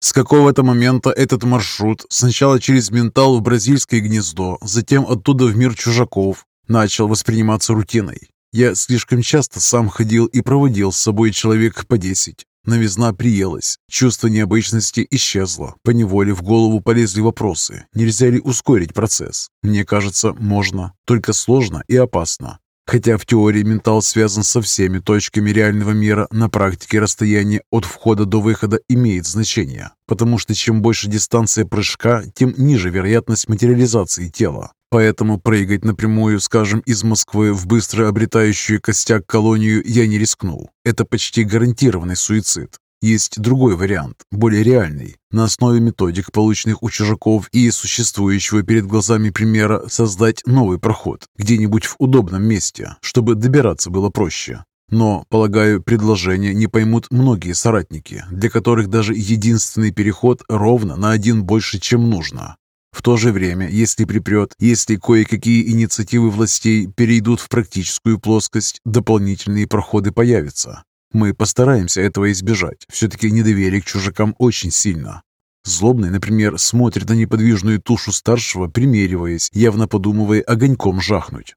С какого-то момента этот маршрут сначала через ментал в бразильское гнездо, затем оттуда в мир чужаков, начал восприниматься рутиной. Я слишком часто сам ходил и проводил с собой человек по десять. Новизна приелась, чувство необычности исчезло. По неволе в голову полезли вопросы. Нельзя ли ускорить процесс? Мне кажется, можно, только сложно и опасно. Хотя в теории ментал связан со всеми точками реального мира, на практике расстояние от входа до выхода имеет значение, потому что чем больше дистанция прыжка, тем ниже вероятность материализации тела. Поэтому прыгать напрямую, скажем, из Москвы в быстро обретающую костяк колонию я не рискнул. Это почти гарантированный суицид. Есть другой вариант, более реальный. На основе методик, полученных у чужаков и существующего перед глазами примера, создать новый проход где-нибудь в удобном месте, чтобы добираться было проще. Но, полагаю, предложение не поймут многие соратники, для которых даже единственный переход ровно на один больше, чем нужно. В то же время, если припрет, если кое-какие инициативы властей перейдут в практическую плоскость, дополнительные проходы появятся. Мы постараемся этого избежать. Все-таки недоверие к чужакам очень сильно. Злобный, например, смотрит на неподвижную тушу старшего, примериваясь, явно подумывая огоньком жахнуть.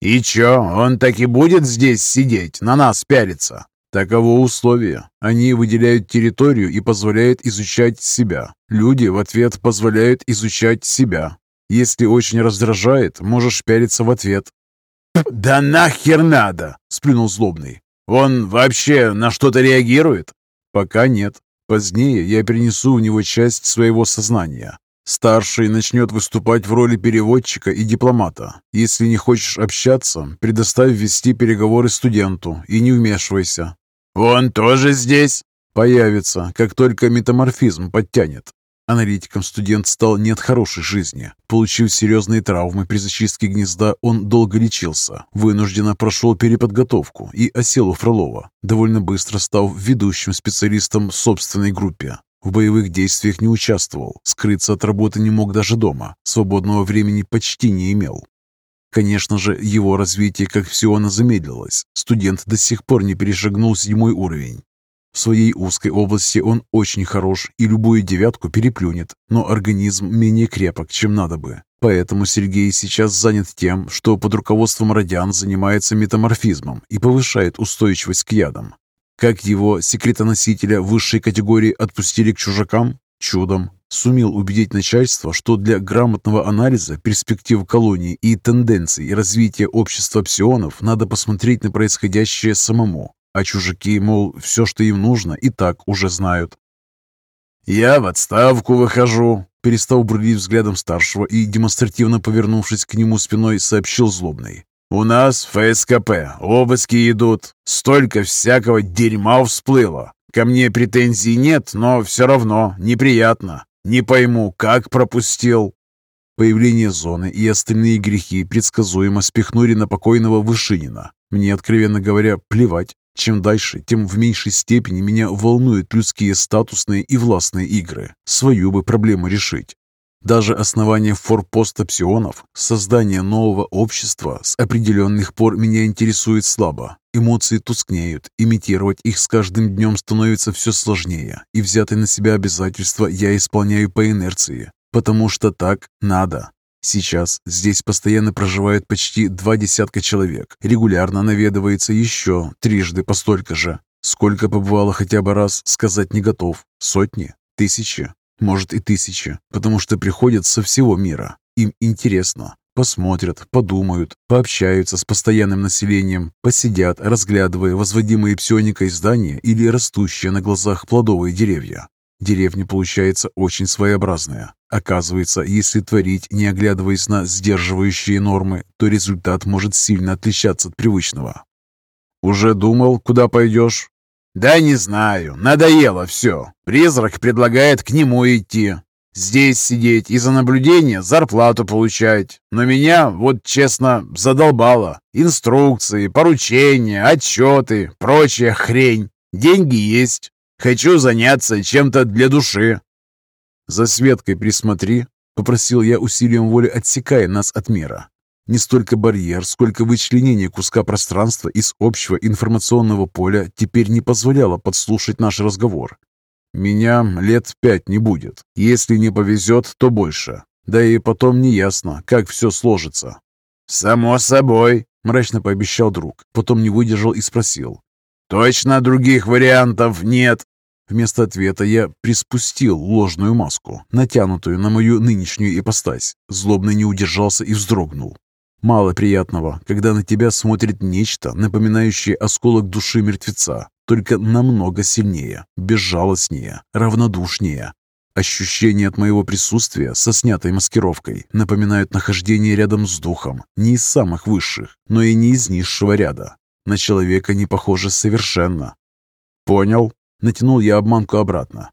«И чё, он так и будет здесь сидеть, на нас пялиться?» Таково условие. Они выделяют территорию и позволяют изучать себя. Люди в ответ позволяют изучать себя. Если очень раздражает, можешь пялиться в ответ. «Да нахер надо!» – сплюнул злобный. Он вообще на что-то реагирует? Пока нет. Позднее я перенесу в него часть своего сознания. Старший начнет выступать в роли переводчика и дипломата. Если не хочешь общаться, предоставь вести переговоры студенту и не вмешивайся. «Он тоже здесь?» «Появится, как только метаморфизм подтянет. Аналитиком студент стал не от хорошей жизни. Получив серьезные травмы при зачистке гнезда, он долго лечился, вынужденно прошел переподготовку и осел у Фролова, довольно быстро став ведущим специалистом в собственной группе. В боевых действиях не участвовал, скрыться от работы не мог даже дома, свободного времени почти не имел. Конечно же, его развитие, как все оно замедлилось. Студент до сих пор не перешагнул седьмой уровень. В своей узкой области он очень хорош и любую девятку переплюнет, но организм менее крепок, чем надо бы. Поэтому Сергей сейчас занят тем, что под руководством радиан занимается метаморфизмом и повышает устойчивость к ядам. Как его секретоносителя высшей категории отпустили к чужакам? Чудом. Сумел убедить начальство, что для грамотного анализа перспектив колонии и тенденций развития общества псионов надо посмотреть на происходящее самому, а чужаки, мол, все, что им нужно, и так уже знают. «Я в отставку выхожу», — перестал бродить взглядом старшего и, демонстративно повернувшись к нему спиной, сообщил злобный. «У нас ФСКП, обыски идут. Столько всякого дерьма всплыло. Ко мне претензий нет, но все равно неприятно. Не пойму, как пропустил». Появление зоны и остальные грехи предсказуемо спихнули на покойного Вышинина. Мне, откровенно говоря, плевать. Чем дальше, тем в меньшей степени меня волнуют людские статусные и властные игры. Свою бы проблему решить. Даже основание форпоста псионов, создание нового общества с определенных пор меня интересует слабо. Эмоции тускнеют, имитировать их с каждым днем становится все сложнее, и взятые на себя обязательства я исполняю по инерции, потому что так надо. Сейчас здесь постоянно проживают почти два десятка человек. Регулярно наведывается еще трижды по столько же. Сколько побывало хотя бы раз, сказать не готов. Сотни? Тысячи? Может и тысячи. Потому что приходят со всего мира. Им интересно. Посмотрят, подумают, пообщаются с постоянным населением, посидят, разглядывая возводимые псионикой здания или растущие на глазах плодовые деревья. Деревня получается очень своеобразная. Оказывается, если творить, не оглядываясь на сдерживающие нормы, то результат может сильно отличаться от привычного. «Уже думал, куда пойдешь?» «Да не знаю. Надоело все. Призрак предлагает к нему идти. Здесь сидеть и за наблюдение зарплату получать. Но меня, вот честно, задолбало. Инструкции, поручения, отчеты, прочая хрень. Деньги есть, Хочу заняться чем-то для души». «За Светкой присмотри», — попросил я усилием воли, отсекая нас от мира. Не столько барьер, сколько вычленение куска пространства из общего информационного поля теперь не позволяло подслушать наш разговор. Меня лет пять не будет. Если не повезет, то больше. Да и потом не ясно, как все сложится. «Само собой», — мрачно пообещал друг. Потом не выдержал и спросил. «Точно других вариантов нет?» Вместо ответа я приспустил ложную маску, натянутую на мою нынешнюю ипостась. Злобно не удержался и вздрогнул. Мало приятного, когда на тебя смотрит нечто, напоминающее осколок души мертвеца, только намного сильнее, безжалостнее, равнодушнее. Ощущения от моего присутствия со снятой маскировкой напоминают нахождение рядом с духом, не из самых высших, но и не из низшего ряда. На человека не похоже совершенно. «Понял?» — натянул я обманку обратно.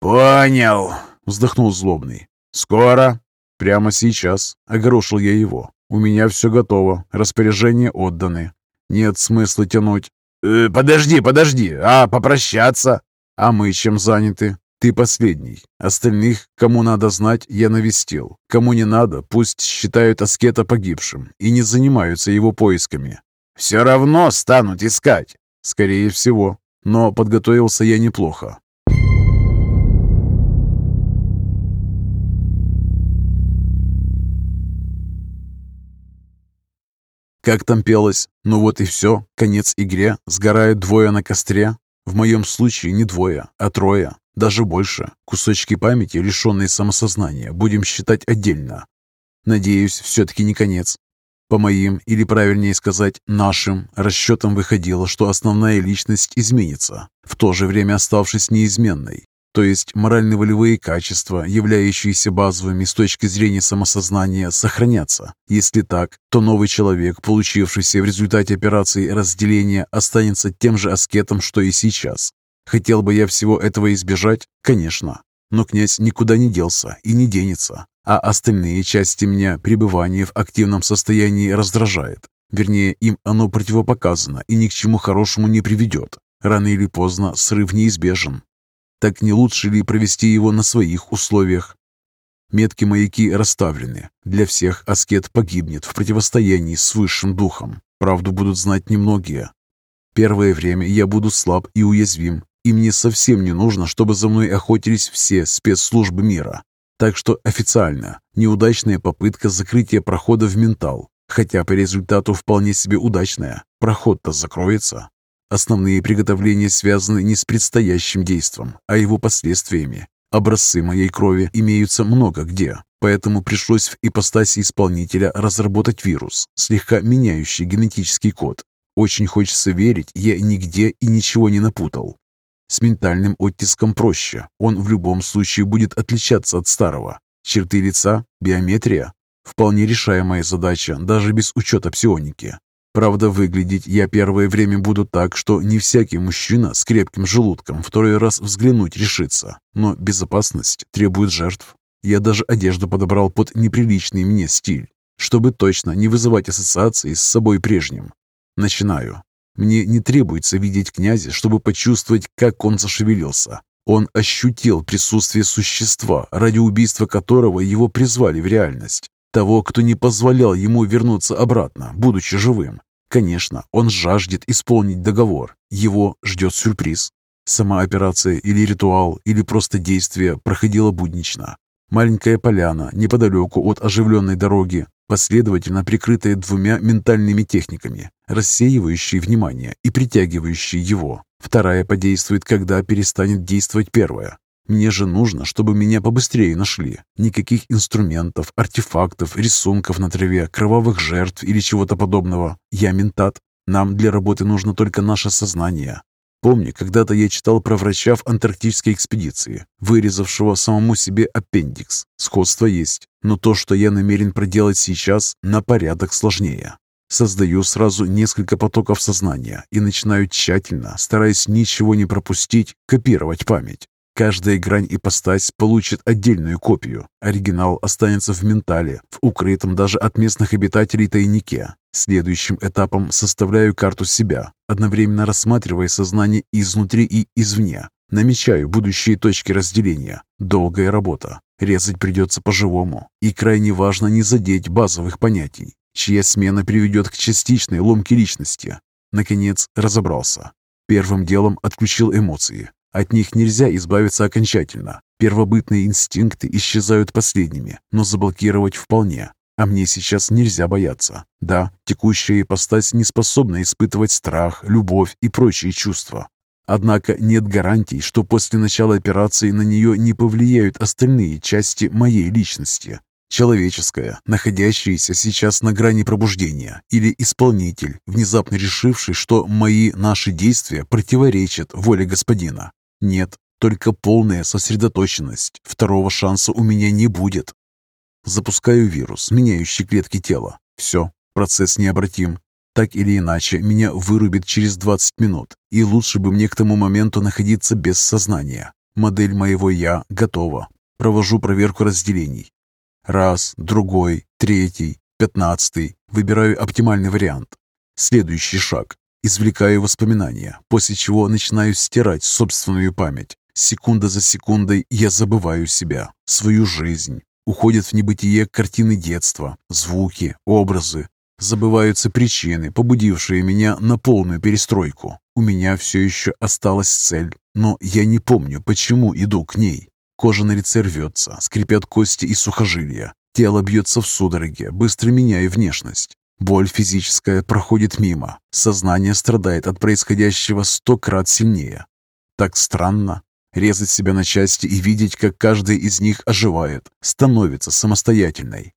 «Понял!» — вздохнул злобный. «Скоро?» «Прямо сейчас», — огорошил я его. «У меня все готово, распоряжения отданы. Нет смысла тянуть». «Э, «Подожди, подожди, а попрощаться?» «А мы чем заняты?» «Ты последний. Остальных, кому надо знать, я навестил. Кому не надо, пусть считают аскета погибшим и не занимаются его поисками». «Все равно станут искать». «Скорее всего. Но подготовился я неплохо. Как там пелось? Ну вот и все, конец игре, сгорают двое на костре. В моем случае не двое, а трое, даже больше. Кусочки памяти, лишенные самосознания, будем считать отдельно. Надеюсь, все-таки не конец. По моим, или правильнее сказать, нашим расчетам выходило, что основная личность изменится, в то же время оставшись неизменной. То есть морально-волевые качества, являющиеся базовыми с точки зрения самосознания, сохранятся. Если так, то новый человек, получившийся в результате операции разделения, останется тем же аскетом, что и сейчас. Хотел бы я всего этого избежать? Конечно. Но князь никуда не делся и не денется, а остальные части меня пребывание в активном состоянии раздражает. Вернее, им оно противопоказано и ни к чему хорошему не приведет. Рано или поздно срыв неизбежен. Так не лучше ли провести его на своих условиях? Метки-маяки расставлены. Для всех аскет погибнет в противостоянии с высшим духом. Правду будут знать немногие. Первое время я буду слаб и уязвим, и мне совсем не нужно, чтобы за мной охотились все спецслужбы мира. Так что официально неудачная попытка закрытия прохода в ментал, хотя по результату вполне себе удачная. Проход-то закроется. Основные приготовления связаны не с предстоящим действом, а его последствиями. Образцы моей крови имеются много где, поэтому пришлось в ипостаси исполнителя разработать вирус, слегка меняющий генетический код. Очень хочется верить, я нигде и ничего не напутал. С ментальным оттиском проще, он в любом случае будет отличаться от старого. Черты лица, биометрия – вполне решаемая задача, даже без учета псионики. Правда, выглядеть я первое время буду так, что не всякий мужчина с крепким желудком второй раз взглянуть решится. Но безопасность требует жертв. Я даже одежду подобрал под неприличный мне стиль, чтобы точно не вызывать ассоциации с собой прежним. Начинаю. Мне не требуется видеть князя, чтобы почувствовать, как он зашевелился. Он ощутил присутствие существа, ради убийства которого его призвали в реальность. Того, кто не позволял ему вернуться обратно, будучи живым. Конечно, он жаждет исполнить договор. Его ждет сюрприз. Сама операция или ритуал, или просто действие проходило буднично. Маленькая поляна неподалеку от оживленной дороги, последовательно прикрытая двумя ментальными техниками, рассеивающие внимание и притягивающие его. Вторая подействует, когда перестанет действовать первая. Мне же нужно, чтобы меня побыстрее нашли. Никаких инструментов, артефактов, рисунков на траве, кровавых жертв или чего-то подобного. Я ментат. Нам для работы нужно только наше сознание. Помню, когда-то я читал про врача в антарктической экспедиции, вырезавшего самому себе аппендикс. Сходство есть, но то, что я намерен проделать сейчас, на порядок сложнее. Создаю сразу несколько потоков сознания и начинаю тщательно, стараясь ничего не пропустить, копировать память. Каждая грань ипостась получит отдельную копию. Оригинал останется в ментале, в укрытом даже от местных обитателей тайнике. Следующим этапом составляю карту себя, одновременно рассматривая сознание изнутри и извне. Намечаю будущие точки разделения. Долгая работа. Резать придется по-живому. И крайне важно не задеть базовых понятий, чья смена приведет к частичной ломке личности. Наконец, разобрался. Первым делом отключил эмоции, От них нельзя избавиться окончательно. Первобытные инстинкты исчезают последними, но заблокировать вполне. А мне сейчас нельзя бояться. Да, текущая ипостась не способна испытывать страх, любовь и прочие чувства. Однако нет гарантий, что после начала операции на нее не повлияют остальные части моей личности. Человеческая, находящаяся сейчас на грани пробуждения, или исполнитель, внезапно решивший, что мои наши действия противоречат воле господина. Нет, только полная сосредоточенность. Второго шанса у меня не будет. Запускаю вирус, меняющий клетки тела. Все, процесс необратим. Так или иначе, меня вырубит через 20 минут, и лучше бы мне к тому моменту находиться без сознания. Модель моего «я» готова. Провожу проверку разделений. Раз, другой, третий, пятнадцатый. Выбираю оптимальный вариант. Следующий шаг. Извлекаю воспоминания, после чего начинаю стирать собственную память. Секунда за секундой я забываю себя, свою жизнь, Уходят в небытие картины детства, звуки, образы. Забываются причины, побудившие меня на полную перестройку. У меня все еще осталась цель, но я не помню, почему иду к ней. Кожа на лице рвется, скрипят кости и сухожилия. Тело бьется в судороге, быстро меняя внешность. Боль физическая проходит мимо. Сознание страдает от происходящего сто крат сильнее. Так странно, резать себя на части и видеть, как каждая из них оживает, становится самостоятельной.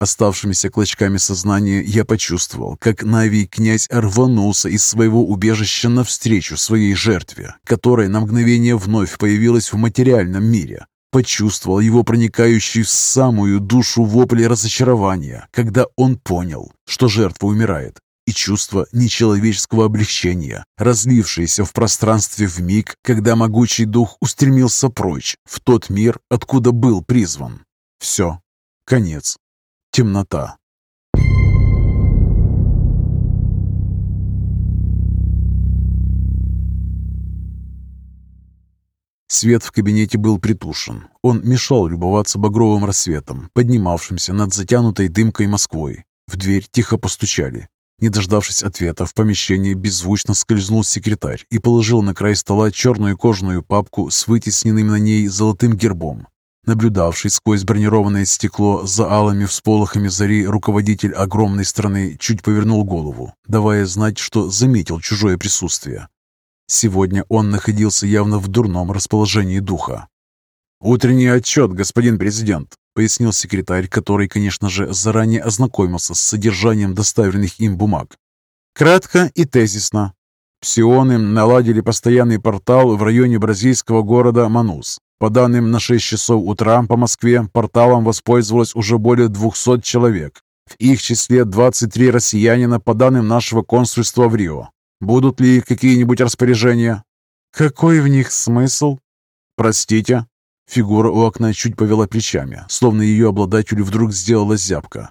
Оставшимися клочками сознания я почувствовал, как Навий князь рванулся из своего убежища навстречу своей жертве, которая на мгновение вновь появилась в материальном мире. Почувствовал его проникающий в самую душу вопли разочарования, когда он понял, что жертва умирает, и чувство нечеловеческого облегчения, разлившееся в пространстве в миг, когда могучий дух устремился прочь, в тот мир, откуда был призван. Все. Конец. Темнота. Свет в кабинете был притушен. Он мешал любоваться багровым рассветом, поднимавшимся над затянутой дымкой Москвой. В дверь тихо постучали. Не дождавшись ответа, в помещении беззвучно скользнул секретарь и положил на край стола черную кожаную папку с вытесненным на ней золотым гербом. Наблюдавший сквозь бронированное стекло за алыми всполохами зари руководитель огромной страны чуть повернул голову, давая знать, что заметил чужое присутствие. Сегодня он находился явно в дурном расположении духа. «Утренний отчет, господин президент», — пояснил секретарь, который, конечно же, заранее ознакомился с содержанием доставленных им бумаг. Кратко и тезисно. Псионы наладили постоянный портал в районе бразильского города Манус. По данным на 6 часов утра по Москве, порталом воспользовалось уже более 200 человек. В их числе 23 россиянина по данным нашего консульства в Рио. Будут ли какие-нибудь распоряжения? Какой в них смысл? Простите, Фигура у окна чуть повела плечами, словно ее обладателю вдруг сделала зябка.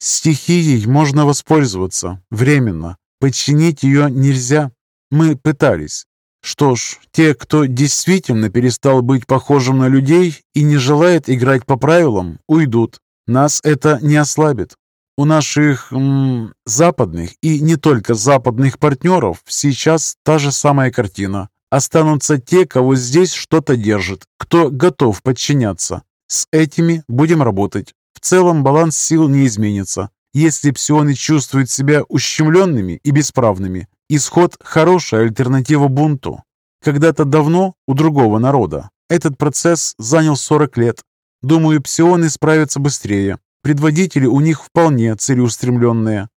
«Стихией можно воспользоваться. Временно. Подчинить ее нельзя. Мы пытались. Что ж, те, кто действительно перестал быть похожим на людей и не желает играть по правилам, уйдут. Нас это не ослабит. У наших м, западных и не только западных партнеров сейчас та же самая картина. Останутся те, кого здесь что-то держит, кто готов подчиняться. С этими будем работать. В целом баланс сил не изменится. Если псионы чувствуют себя ущемленными и бесправными, исход – хорошая альтернатива бунту. Когда-то давно у другого народа этот процесс занял 40 лет. Думаю, псионы справятся быстрее. Предводители у них вполне целеустремленные.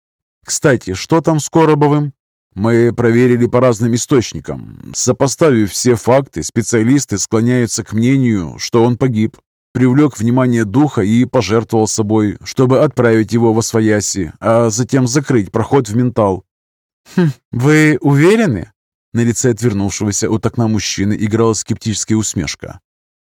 Кстати, что там с Коробовым? Мы проверили по разным источникам. Сопоставив все факты, специалисты склоняются к мнению, что он погиб. Привлек внимание духа и пожертвовал собой, чтобы отправить его во свояси, а затем закрыть проход в ментал. «Хм, вы уверены?» На лице отвернувшегося от окна мужчины играла скептическая усмешка.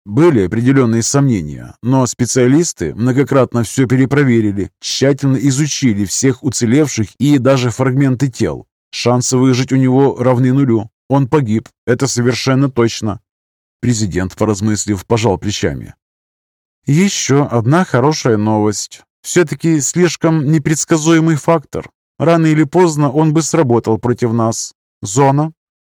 Были определенные сомнения, но специалисты многократно все перепроверили, тщательно изучили всех уцелевших и даже фрагменты тел. Шансы выжить у него равны нулю. Он погиб, это совершенно точно. Президент, поразмыслив, пожал плечами. Еще одна хорошая новость. Все-таки слишком непредсказуемый фактор. Рано или поздно он бы сработал против нас. Зона.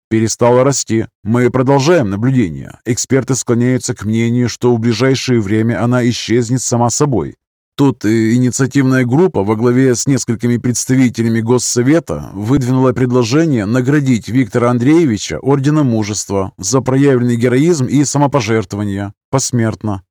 перестала расти. Мы продолжаем наблюдение. Эксперты склоняются к мнению, что в ближайшее время она исчезнет сама собой. Тут инициативная группа во главе с несколькими представителями Госсовета выдвинула предложение наградить Виктора Андреевича Орденом Мужества за проявленный героизм и самопожертвование посмертно.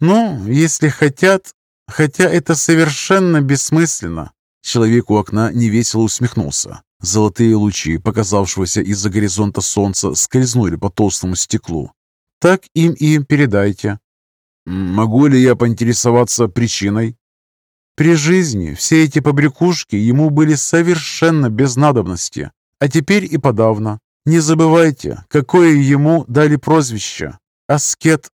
«Ну, если хотят, хотя это совершенно бессмысленно». Человек у окна невесело усмехнулся. Золотые лучи, показавшегося из-за горизонта солнца, скользнули по толстому стеклу. «Так им и передайте». «Могу ли я поинтересоваться причиной?» При жизни все эти побрякушки ему были совершенно без надобности, а теперь и подавно. Не забывайте, какое ему дали прозвище. Аскет